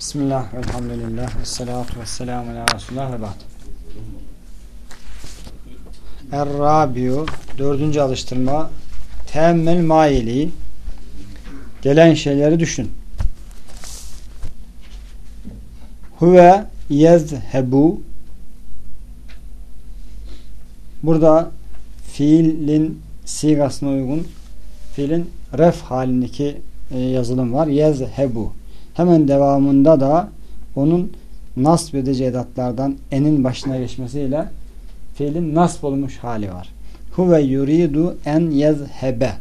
Bismillah, elhamdülillah, ve salatu ve selamu ala Resulullah ve ba'd. Er-Rabiu, dördüncü alıştırma, teemmel maili, gelen şeyleri düşün. Huve yezhebu, burada fiilin sigasına uygun fiilin ref halindeki e, yazılım var. Yezhebu. Hemen devamında da onun nasb edici edatlardan enin başına geçmesiyle fiilin nasb olmuş hali var. Huve yuridu en yezhebe.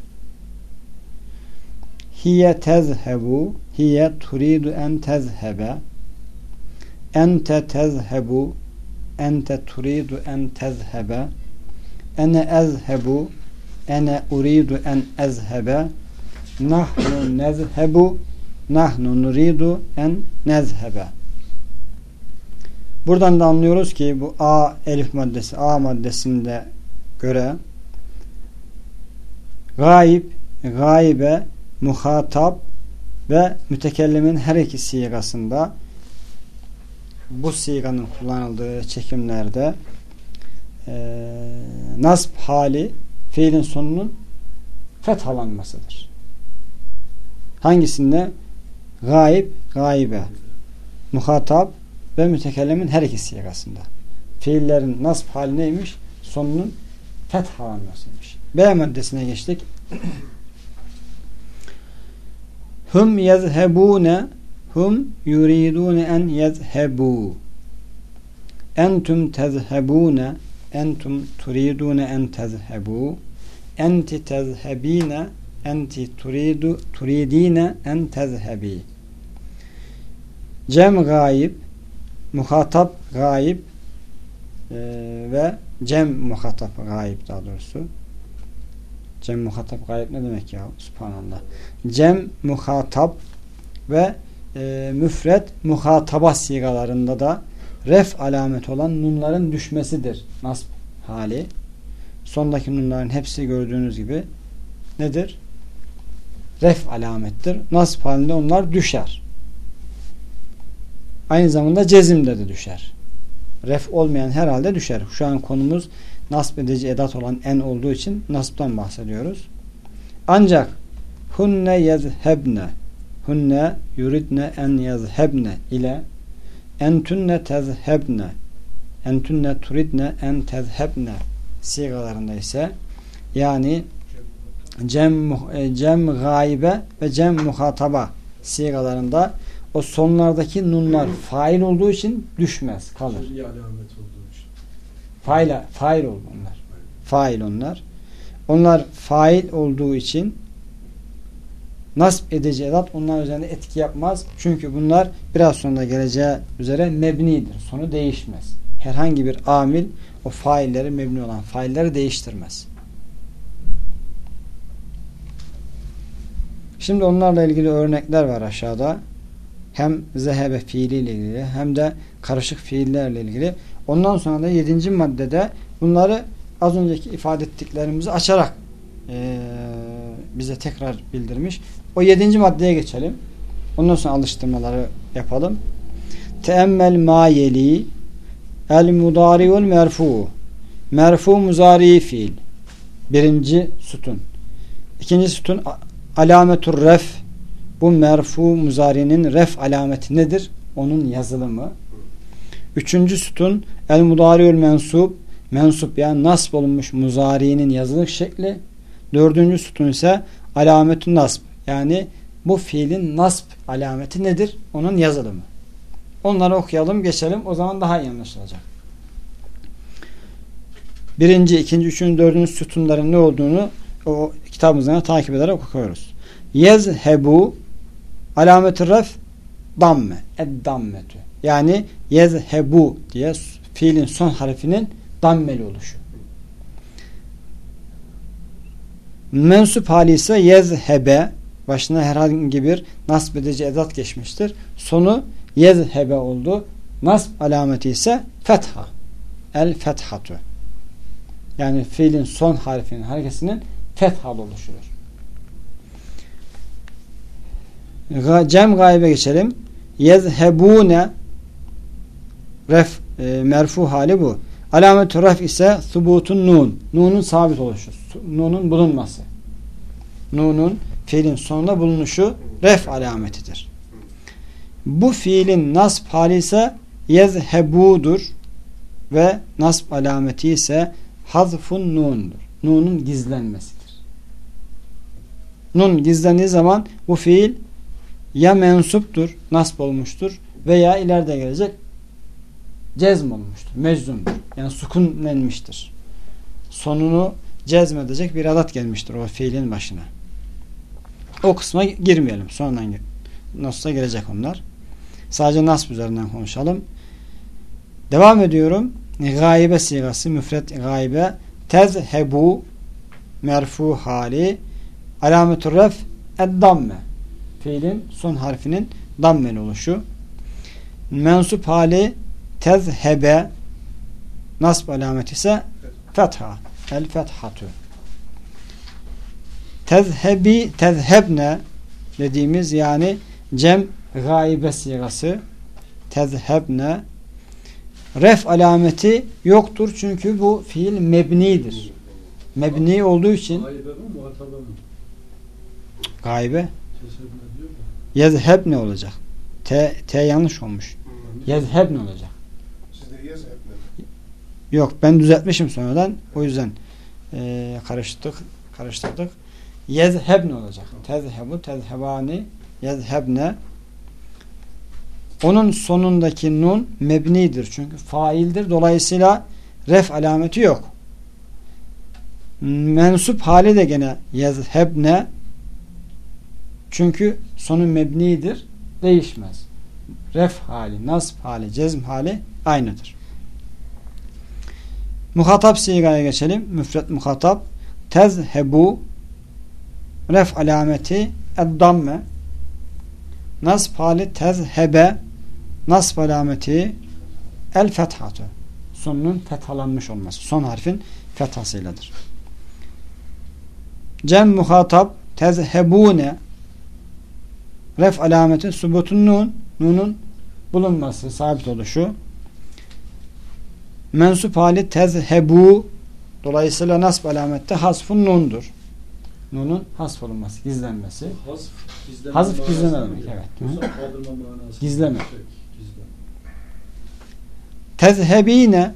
Hiye tezhebu. Hiye turidu en tezhebe. Ente tezhebu. Ente turidu en tezhebe. Ene ezhebu. Ene uridu en ezhebe. Nahnu nezhebu nahnu nuridu en nezhebe. Buradan da anlıyoruz ki bu A elif maddesi A maddesinde göre gayb, gaybe, muhatap ve mütekellimin her iki sigasında bu siganın kullanıldığı çekimlerde e, nasb hali fiilin sonunun fethalanmasıdır. Hangisinde? Gayb, gaybe, muhatap ve mütekellimin her iki sigasında. Fiillerin nasb hali neymiş? Sonunun fethalanmasıymış. B maddesine geçtik. Hum yezhebune hum yuridune en yezhebu entum tezhebune entum turidune en tezhebu enti tezhebine enti turidu turidine en tezhebi. Cem gayib muhatap gayib e, ve cem muhatap gayib daha doğrusu. Cem muhatap gayib ne demek ya? Subhanallah. Cem muhatap ve e, müfret muhataba sigalarında da ref alamet olan nunların düşmesidir. Nasb hali. Sondaki nunların hepsi gördüğünüz gibi nedir? Ref alamettir. Nasb halinde onlar düşer. Aynı zamanda cezimde de düşer. Ref olmayan herhalde düşer. Şu an konumuz nasb edici edat olan en olduğu için nasbtan bahsediyoruz. Ancak hunne yezhebne hunne yuridne en yezhebne ile entunne tezhebne entunne turidne en tezhebne sigalarında ise yani cem, e, cem gaybe ve cem muhataba sigalarında o sonlardaki nunlar fail olduğu için düşmez, kalır. Fail, fail oldu onlar. Fail onlar. Onlar fail olduğu için nasip edici edat onlar üzerinde etki yapmaz. Çünkü bunlar biraz sonra geleceği üzere mebnidir. Sonu değişmez. Herhangi bir amil o failleri mebni olan failleri değiştirmez. Şimdi onlarla ilgili örnekler var aşağıda. Hem zehebe fiiliyle ilgili hem de karışık fiillerle ilgili. Ondan sonra da yedinci maddede bunları az önceki ifade ettiklerimizi açarak e, bize tekrar bildirmiş. O yedinci maddeye geçelim. Ondan sonra alıştırmaları yapalım. Teemmel ma yeli el mudariul merfu merfu muzari fiil birinci sütun ikinci sütun alametur ref bu merfu muzarinin ref alameti nedir? Onun yazılımı. Üçüncü sütun el mudariül mensup mensup yani nasb olunmuş muzari'nin yazılış şekli. Dördüncü sütun ise alametün nasb yani bu fiilin nasb alameti nedir? Onun yazılımı. Onları okuyalım geçelim o zaman daha iyi anlaşılacak. Birinci, ikinci, üçüncü, dördüncü sütunların ne olduğunu o kitabımızdan takip ederek okuyoruz. Yezhebu alamet-i ref damme eddammetü yani yezhebu diye fiilin son harfinin dammeli oluşu. Mensup hali ise yezhebe başına herhangi bir nasb edici edat geçmiştir. Sonu yezhebe oldu. Nasb alameti ise fetha. El fethatu. Yani fiilin son harfinin harekesinin fethalı oluşudur. Cem gaybe geçelim. yezhebune ref e, merfu hali bu. Alametü ref ise subutun nun. Nunun sabit oluşu. Nunun bulunması. Nunun fiilin sonunda bulunuşu ref alametidir. Bu fiilin nasb hali ise yezhebudur ve nasb alameti ise hazfun nundur. Nunun gizlenmesidir. Nun gizlendiği zaman bu fiil ya mensuptur, nasb olmuştur veya ileride gelecek cezm olmuştur, meczumdur. Yani sukunlenmiştir. Sonunu cezmedecek bir adat gelmiştir o fiilin başına. O kısma girmeyelim. Sonradan nasılsa gelecek onlar. Sadece nasb üzerinden konuşalım. Devam ediyorum. Gaybe sigası, müfret gaybe tezhebu merfu hali alametü ref eddamme fiilin son harfinin dammeli oluşu. Mensup hali tezhebe nasb alameti ise fetha el fethatu. Tezhebi tezhebne dediğimiz yani cem gaibe sigası tezhebne. Ref alameti yoktur çünkü bu fiil mebnidir. Mebni olduğu için gaibe yezheb ne olacak? T, T yanlış olmuş. Yezheb ne olacak? Yok ben düzeltmişim sonradan. O yüzden e, karıştırdık. Karıştırdık. Yezheb ne olacak? Tezhebu, tezhebani, yezhebne. Onun sonundaki nun mebnidir. Çünkü faildir. Dolayısıyla ref alameti yok. Mensup hali de gene yezhebne çünkü sonu mebnidir. Değişmez. Ref hali, nasb hali, cezm hali aynıdır. Muhatap sigaya geçelim. Müfret muhatap. Tezhebu ref alameti eddamme nasb hali tezhebe nasb alameti el fethatu sonunun fethalanmış olması. Son harfin fethasıyladır. Cem muhatap tezhebune ref alameti subutun nun nunun bulunması, sabit oluşu mensup hali tezhebu dolayısıyla nasb alamette hasfun nundur. Nunun hasf olunması, gizlenmesi. Hasf gizleme, Hazf gizleme demek. Evet. Gizleme. Tezhebine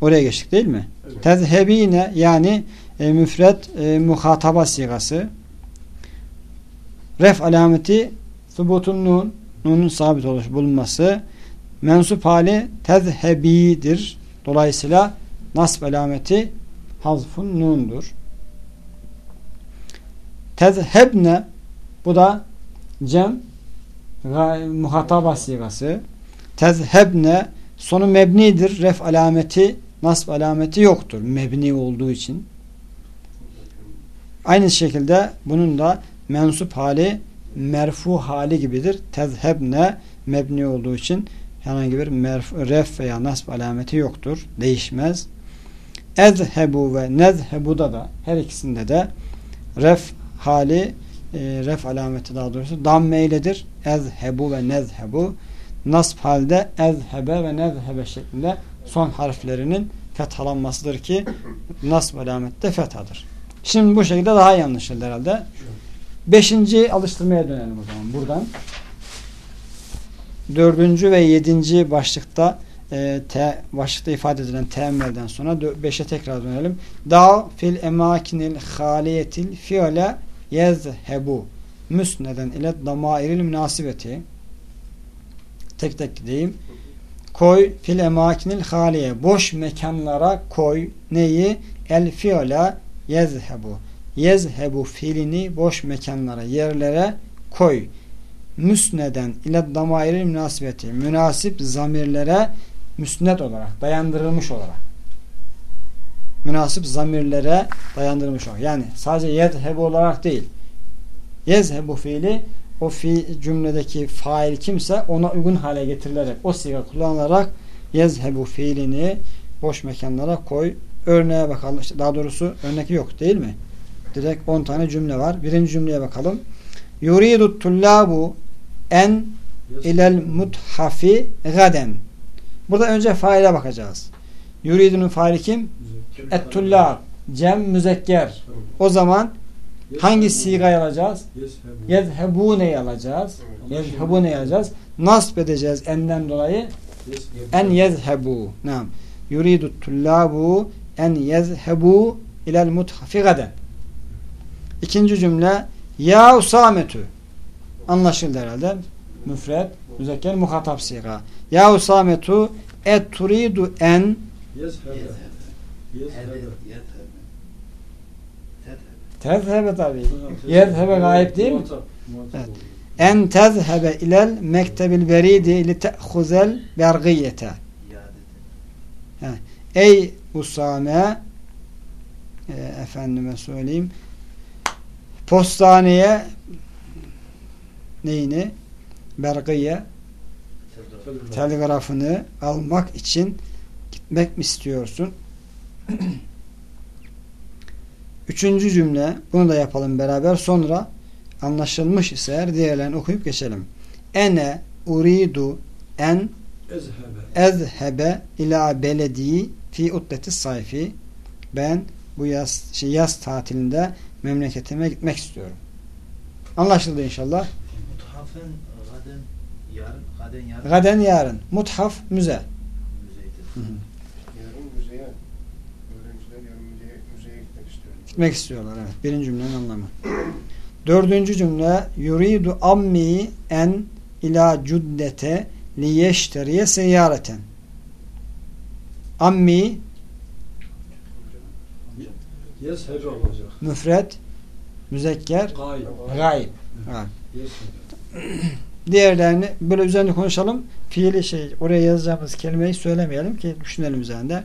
oraya geçtik değil mi? Evet. Tezhebine yani e, müfret e, muhataba sigası ref alameti subutun nun nunun sabit oluş bulunması mensup hali tezhebidir. Dolayısıyla nasb alameti hazfun nundur. Tezhebne bu da cem muhataba sigası. Tezhebne sonu mebnidir. Ref alameti nasb alameti yoktur. Mebni olduğu için. Aynı şekilde bunun da mensup hali merfu hali gibidir. Tezhebne mebni olduğu için herhangi bir merfu, ref veya nasb alameti yoktur. Değişmez. Ezhebu ve nezhebuda da her ikisinde de ref hali e, ref alameti daha doğrusu damme iledir. Ezhebu ve nezhebu nasb halde ezhebe ve nezhebe şeklinde son harflerinin fethalanmasıdır ki nasb alamette fethadır. Şimdi bu şekilde daha iyi anlaşıldı herhalde. Beşinci alıştırmaya dönelim o zaman buradan. Dördüncü ve yedinci başlıkta e, te, başlıkta ifade edilen teemmelden sonra beşe tekrar dönelim. Da fil emakinil haliyetil fiile yezhebu müsneden ile damairil münasibeti tek tek gideyim. Koy fil emakinil haliye boş mekanlara koy neyi? El fiile yezhebu yezhebu fiilini boş mekanlara, yerlere koy. Müsneden ile damairi münasibeti münasip zamirlere müsnet olarak, dayandırılmış olarak münasip zamirlere dayandırılmış olarak. Yani sadece yezhebu olarak değil. Yezhebu fiili o fi cümledeki fail kimse ona uygun hale getirilerek o siga kullanılarak yezhebu fiilini boş mekanlara koy. Örneğe bakalım. Daha doğrusu örnek yok değil mi? Direkt 10 tane cümle var. Birinci cümleye bakalım. Yuridu tullabu en ilel muthafi gaden. Burada önce faile bakacağız. Yuridunun faili kim? Et-tullab. Cem müzekker. O zaman hangi sigayı alacağız? Yezhebune'yi alacağız. Yezhebune'yi alacağız. Nasb edeceğiz enden dolayı. En yezhebu. Nam. Yuridu tullabu en yezhebu ilel muthafi gaden. İkinci cümle Ya Usametü. Anlaşıldı herhalde. Müfred, müzekker, muhatap siga. Ya Usametü et turidu en tezhebe tabi. Yezhebe gayip değil mi? Evet. En tezhebe ilel mektebil beridi li te'huzel bergiyete. Ey Usame e, efendime söyleyeyim postaneye neyini bergiye telgrafını almak için gitmek mi istiyorsun? Üçüncü cümle bunu da yapalım beraber sonra anlaşılmış ise diğerlerini okuyup geçelim. Ene uridu en ezhebe ila beledi fi uddeti sayfi ben bu yaz, şey, yaz tatilinde memleketime gitmek istiyorum. Anlaşıldı inşallah. Muthafın gaden yarın, gaden yarın. Gaden yarın. Muthaf müze. Hı hı. Yarın müzeye, öğrenciler yarın müzeye, müzeye gitmek istiyorum. Gitmek istiyorlar. Evet. Birinci cümlenin anlamı. Dördüncü cümle yuridu ammi en ila cuddete liyeşteriye seyyareten. Ammi Yeshebe olacak. müfred müzekker Gayb. Diğerlerini böyle üzerinde konuşalım. Fiili şey oraya yazacağımız kelimeyi söylemeyelim ki düşünelim üzerinde.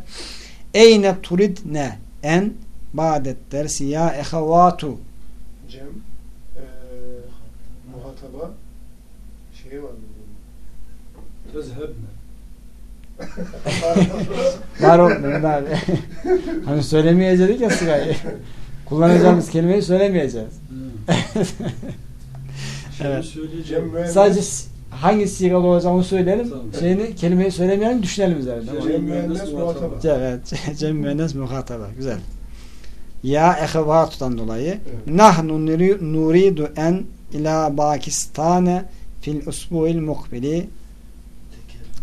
Eyne turid ne en badet dersi ya ehavatu Cem, eee muhataba şey var mı? Tezhebne. Var o Mehmet abi. hani söylemeyeceğiz ya sırayı. Kullanacağımız kelimeyi söylemeyeceğiz. Evet. Sadece hangi sigalı olacağını söyleyelim. Tamam. Şeyini, kelimeyi söylemeyelim düşünelim üzerinde. Cem Tamam. Cem mühendis muhataba. Evet. Cem mühendis muhataba. Güzel. Ya ehevatudan dolayı Evet. nahnu nuri- nuridu en ila Pakistane fil usbu'il mukbili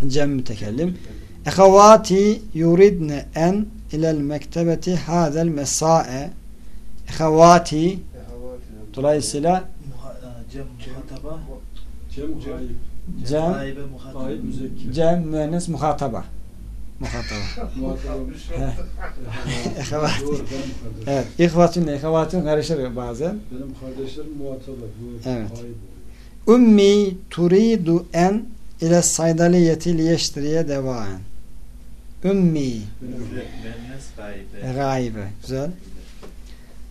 cem mütekellim. Ehevati yuridne en ilel mektebeti hazel mesa'e Ehevati dolayısıyla Cem muhataba. Cem. Cem cem mühendis muhataba. Muhataba. Kardeşim. Evet. İhvatünle ehvatün karışır bazen. Benim kardeşlerim muhataba. Evet. Ummi turidu en ile saydaliyeti liyeştiriye devaen. Müennes gaybe. Güzel.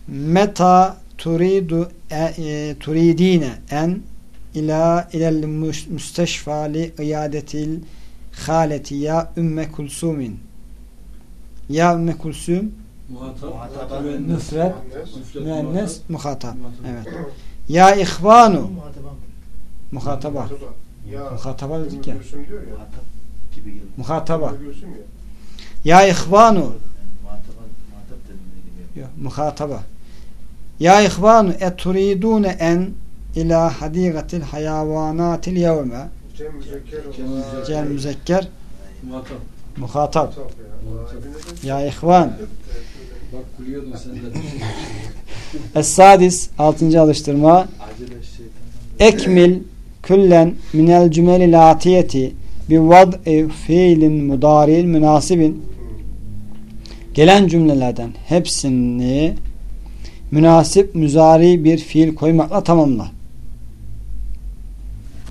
Meta turidu e, e, turidine en ila ilel mus- müsteşfa li iyadetil haleti ya ümme kulsumin. Ya ümme kulsum muhatap. Muhataba. müennes. muhatap. Evet. Ya ihvanu muhataba. Ya. Muhataba dedik ya. Diyor ya. Muhatap gibi geliyor. Muhataba. Ya. Ya ihvanu. Yok, muhataba. Ya ihvanu eturidune en ila hadigatil hayavanatil yevme Cem müzekker. Muhatap. muhatap. Ya. Ya ihvan. Bak gülüyordun sen de. Es-sadis altıncı alıştırma Acele şeytandan. ekmil küllen minel cümelil atiyeti bi vad'i fiilin mudaril münasibin gelen cümlelerden hepsini münasip müzari bir fiil koymakla tamamla.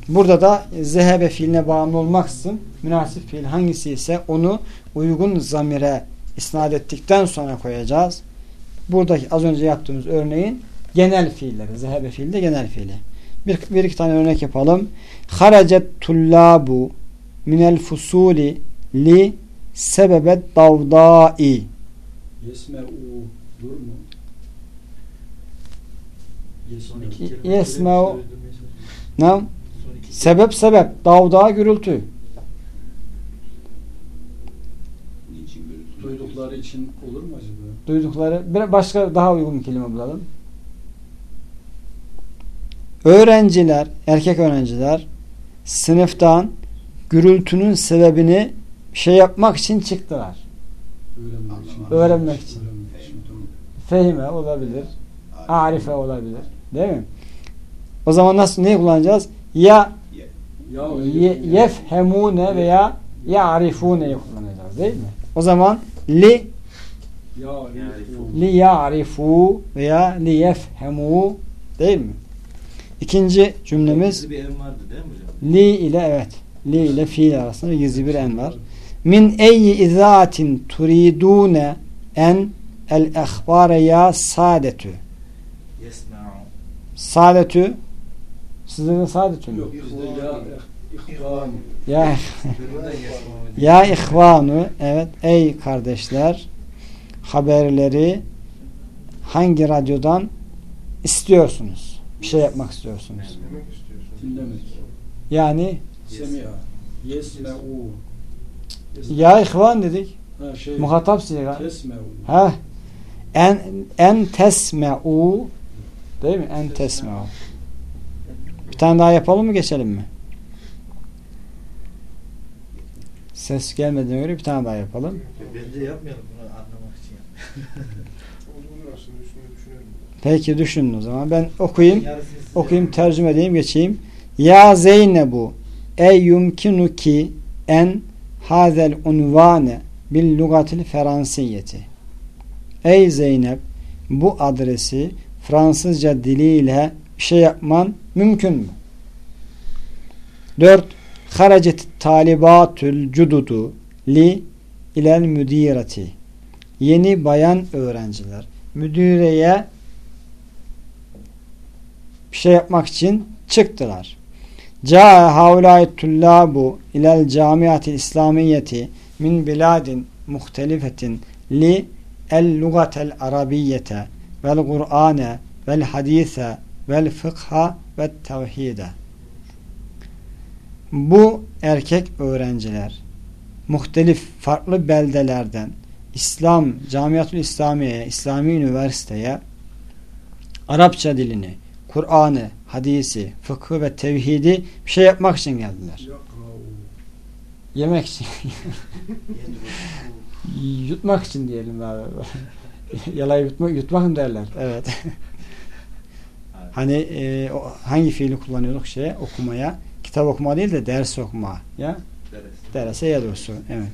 Burada da zehebe fiiline bağımlı olmaksızın münasip fiil hangisi ise onu uygun zamire isnat ettikten sonra koyacağız. Buradaki az önce yaptığımız örneğin genel fiilleri. Zehebe fiili de genel fiili. Bir, bir iki tane örnek yapalım. Haracet tullabu minel fusuli li sebebet davdai. Yesme u. Dur mu? Son Yesme. iki kelime Yes, söylemiş, no. söyledim, Nam Son Sebep sebep. Davda gürültü. Duydukları için olur mu acaba? Duydukları. Bir başka daha uygun bir kelime bulalım. Öğrenciler, erkek öğrenciler sınıftan gürültünün sebebini şey yapmak için çıktılar. Öğrenmek için. Öğrenmek için. Fehime olabilir. Arife olabilir. Değil mi? O zaman nasıl neyi kullanacağız? Ya Ya ye- yefhemune veya ya'rifune'yi kullanacağız değil mi? O zaman li Ya li ya'rifu veya li yefhemu değil mi? İkinci cümlemiz Gizli bir ev vardı değil mi hocam? li ile evet li ile fiil arasında gizli bir en var. Min eyyi izatin turidune en el ehbare ya sadetü. Sadetü sizde de sadetü mü? Yok ya. Ya ihvanu evet ey kardeşler haberleri hangi radyodan istiyorsunuz? Bir şey yapmak istiyorsunuz. Dinlemek. Yani ya ihvan dedik. Ha şey. Muhatap siga. Ha en en tesme'u değil mi? En tesme'u. Bir tane daha yapalım mı geçelim mi? Ses gelmediğine göre bir tane daha yapalım. Bence yapmayalım bunu anlamak için. Olur aslında üstüne düşünelim. Peki düşünün o zaman. Ben okuyayım. Okuyayım, tercüme edeyim, geçeyim. Ya Zeynebu ey yumkinuki en hazel unvane bil lugatil fransiyeti. Ey Zeynep bu adresi Fransızca diliyle bir şey yapman mümkün mü? 4. Haracet talibatül cududu li ilel müdireti. Yeni bayan öğrenciler müdüreye bir şey yapmak için çıktılar. Câe haulâi tullâbu ilel camiatil İslamiyeti min biladin muhtelifetin li el lugatel arabiyyete vel Kur'ane vel hadise vel fıkha ve tevhide. Bu erkek öğrenciler muhtelif farklı beldelerden İslam Camiatul İslamiye'ye, İslami Üniversiteye Arapça dilini, Kur'an'ı, hadisi, fıkhı ve tevhidi bir şey yapmak için geldiler. Yemek için, yutmak için diyelim abi. Yalayı yutmak, yutmak mı derler? Evet. hani e, o, hangi fiili kullanıyorduk şeye okumaya? Kitap okuma değil de ders okuma. Ya Deres. derese yedursu. Evet.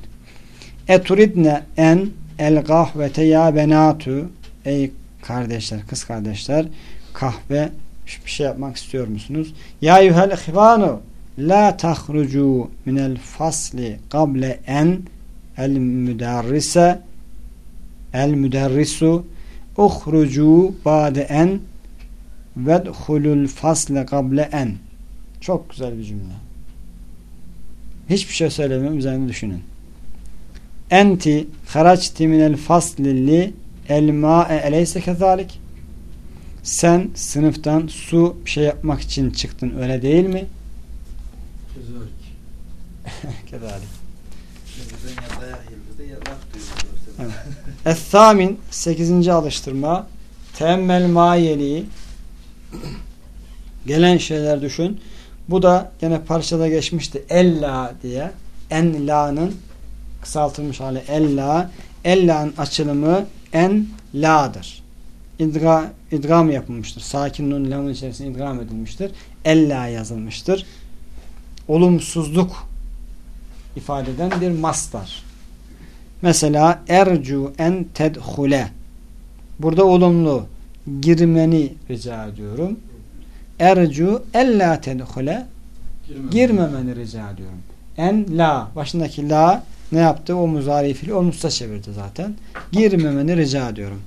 Eturidne en el kahvete ya benatu ey kardeşler, kız kardeşler kahve bir şey yapmak istiyor musunuz? Ya yuhel ihvanu la tahrucu minel fasli kable en el müderrise el müderrisu uhrucu ba'de en vedhulul fasle kable en çok güzel bir cümle. Hiçbir şey söylemem üzerine düşünün. Enti haraçti minel fasli li el ma'e eleyse kezalik sen sınıftan su bir şey yapmak için çıktın öyle değil mi? Duyuyoruz. Evet. Es-samin 8. alıştırma teemmel mayeli gelen şeyler düşün. Bu da gene parçada geçmişti. Ella diye. En la'nın kısaltılmış hali ella. Ella'nın açılımı en la'dır. İdga, idgam yapılmıştır. Sakin nun lamın içerisine idgam edilmiştir. Ella yazılmıştır. Olumsuzluk ifade eden bir mastar. Mesela ercu en tedhule. Burada olumlu girmeni rica ediyorum. Ercu ella tedhule Girmem. girmemeni rica ediyorum. En la başındaki la ne yaptı? O muzari fiili olumsuza çevirdi zaten. Girmemeni rica ediyorum.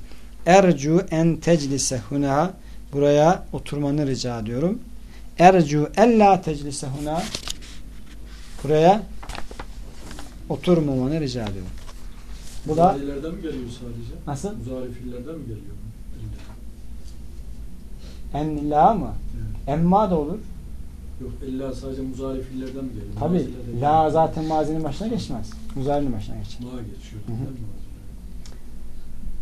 Ercu en teclise huna buraya oturmanı rica ediyorum. Ercu ella teclise huna buraya oturmamanı rica ediyorum. Bu da Muzarilerden mi geliyor sadece? nasıl? Muzari fiillerden mi geliyor? En la mı? Evet. Emma da olur. Yok illa sadece muzari fiillerden mi geliyor? Tabi la zaten mazinin başına geçmez. Muzarinin başına geçer. Ma geçiyor. Hı hı.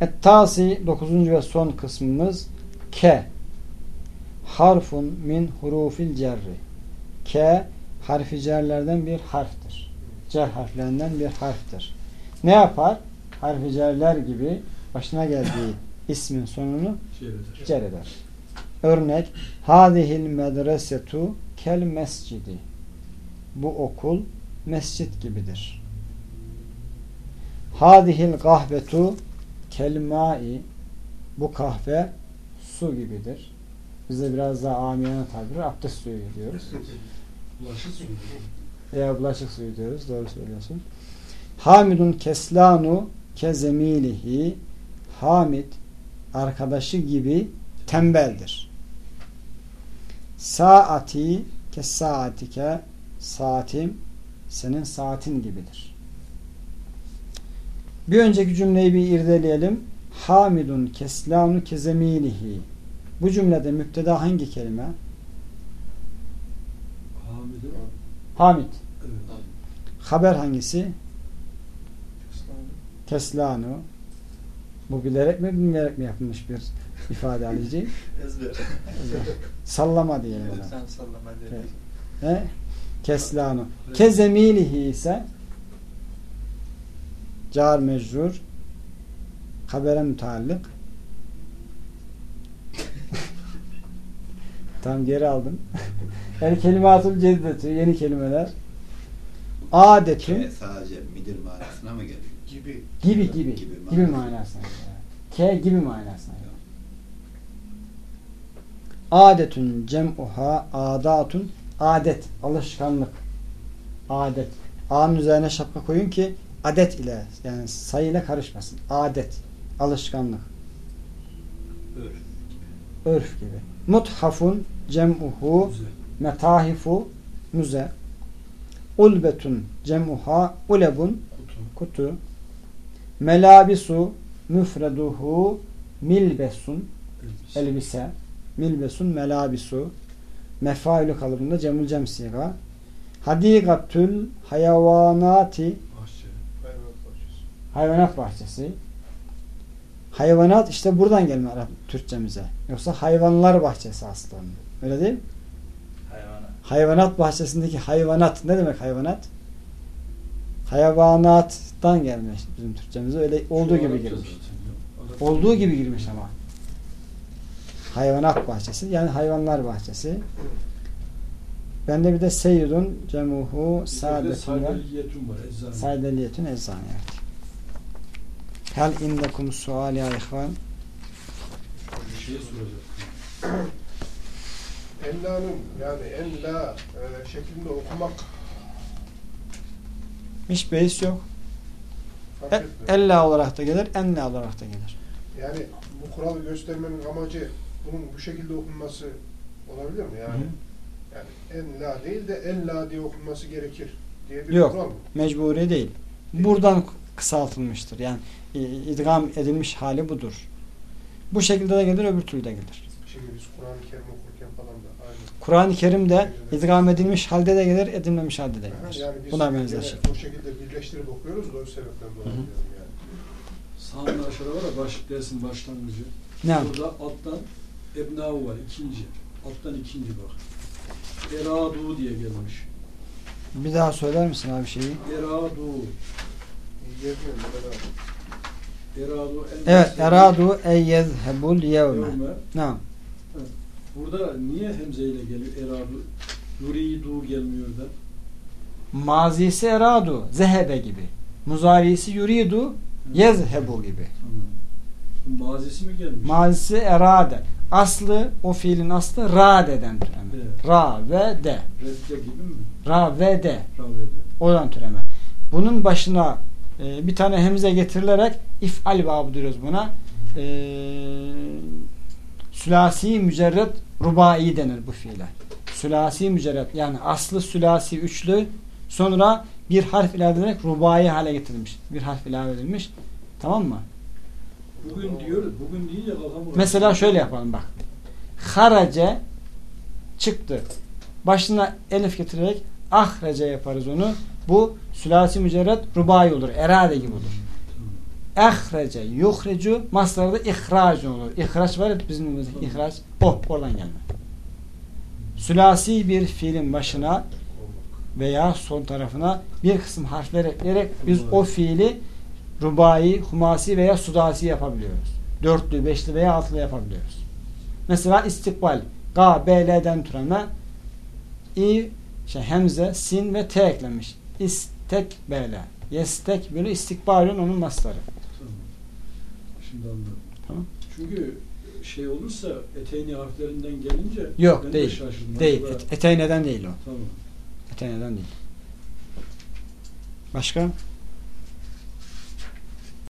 Et-tasi 9. ve son kısmımız ke harfun min hurufil cerri ke harfi cerlerden bir harftir. Cer harflerinden bir harftir. Ne yapar? Harfi cerler gibi başına geldiği ismin sonunu cer eder. Örnek Hadihil medresetu kel mescidi Bu okul mescit gibidir. Hadihil kahvetu kel mai Bu kahve su gibidir. Bize biraz daha amiyane tabiri abdest suyu diyoruz. Bulaşık suyu. Veya bulaşık suyu diyoruz. Doğru söylüyorsun. Hamidun keslanu kezemilihi Hamid arkadaşı gibi tembeldir. Saati ke saatike saatim senin saatin gibidir. Bir önceki cümleyi bir irdeleyelim. Hamidun keslanu kezemilihi. Bu cümlede müpteda hangi kelime? Hamid. evet. Haber hangisi? Keslanu. Bu bilerek mi bilmeyerek mi yapılmış bir ifade Alici? Ezber. Sallama diyelim. Sen sallama diye. Evet. He? Keslanu. Kezemilihi ise car mecrur habere müteallık tam geri aldım. El kelimatul cedidetü yeni kelimeler. Adetün Ke sadece midir manasına mı geliyor? Gibi. gibi gibi Gibi gibi manası. manasına. Ke gibi manasına geliyor. Adetün cem'uha adatun adet alışkanlık adet A'nın üzerine şapka koyun ki adet ile yani sayıyla karışmasın. Adet alışkanlık Örf. örf gibi. Muthafun cem'uhu metahifu müze ulbetun cem'uha ulebun Kutu. kutu melabisu müfreduhu milbesun Elbise. elbise milbesun melabisu mefailü kalıbında cemul cem siga hadigatül hayvanati. Hayvanat bahçesi hayvanat işte buradan gelme Arap Türkçemize yoksa hayvanlar bahçesi aslında öyle değil mi? Hayvana. hayvanat bahçesindeki hayvanat ne demek hayvanat? hayvanattan gelmiş bizim Türkçemize öyle olduğu Şu gibi girmiş. Olduğu gibi girmiş ama. Hayvanat bahçesi yani hayvanlar bahçesi. Bende bir de seyyidun cemuhu saadetun var. Saydeliyetun. Eczane. Saydeliyetun evet. Hel indekum sual ya ihvan. Bir şey soracak. Ella'nın yani ella e, şeklinde okumak Hiç beis yok. E, ella olarak da gelir, enla olarak da gelir. Yani bu kuralı göstermenin amacı bunun bu şekilde okunması olabilir mi? Yani, Hı. yani en la değil de en la diye okunması gerekir diye bir Yok. kural mı? Mecburi değil. Buradan kısaltılmıştır. Yani e, idgam edilmiş hali budur. Bu şekilde de gelir, öbür türlü de gelir. Şimdi biz Kur'an-ı Kerim okurken falan da aynı. Kur'an-ı Kerim'de idgam edilmiş halde de gelir, edilmemiş halde de gelir. Yani biz Buna benzer şey. bu şekilde birleştirip okuyoruz da o sebepten dolayı diyorum yani. Sağında aşağıda var ya baş, dersin başlangıcı. Ne? Burada alttan Ebna'u var ikinci. Alttan ikinci bak. Eradu diye gelmiş. Bir daha söyler misin abi şeyi? Eradu. Evet, eradu ey yezhebul yevme. Tamam. Burada niye hemze ile geliyor eradu? Yuridu gelmiyor da. Mazisi eradu, zehebe gibi. Muzarisi yuridu, yezhebu gibi. Tamam. Mazisi mi gelmiş? Mazisi erade. Aslı, o fiilin aslı radeden türeme. Evet. Ra ve de. Redde gibi mi? Ra ve de. Ravede. Oradan türeme. Bunun başına e, bir tane hemze getirilerek if'al babı diyoruz buna. E, sülasi mücerred rubai denir bu fiile. Sülasi mücerred yani aslı sülasi üçlü sonra bir harf ilave edilerek rubai hale getirilmiş. Bir harf ilave edilmiş. Tamam mı? Bugün diyoruz. Bugün deyince. Mesela şöyle yapalım bak. Harace çıktı. başına elif getirerek ahrece yaparız onu. Bu sülasi mücerred rubai olur. Erade gibi olur. Ehrece, yuhrecu maslarda ihrac olur. İhraç var ya bizim ihraç. O oradan gelme. Sülasi bir fiilin başına veya son tarafına bir kısım harfler ekleyerek biz o fiili rubai, humasi veya sudasi yapabiliyoruz. Dörtlü, beşli veya altılı yapabiliyoruz. Mesela istikbal. Ga, B, L'den türeme i, şey, hemze, sin ve t eklenmiş. İstekbele. Yestekbele istikbalün onun masları. Tamam. Şimdi anladım. Tamam. Çünkü şey olursa eteyni harflerinden gelince Yok ben de değil. şaşırdım. Değil. Acaba- Et, eteyneden değil o. Tamam. Eteyneden değil. Başka?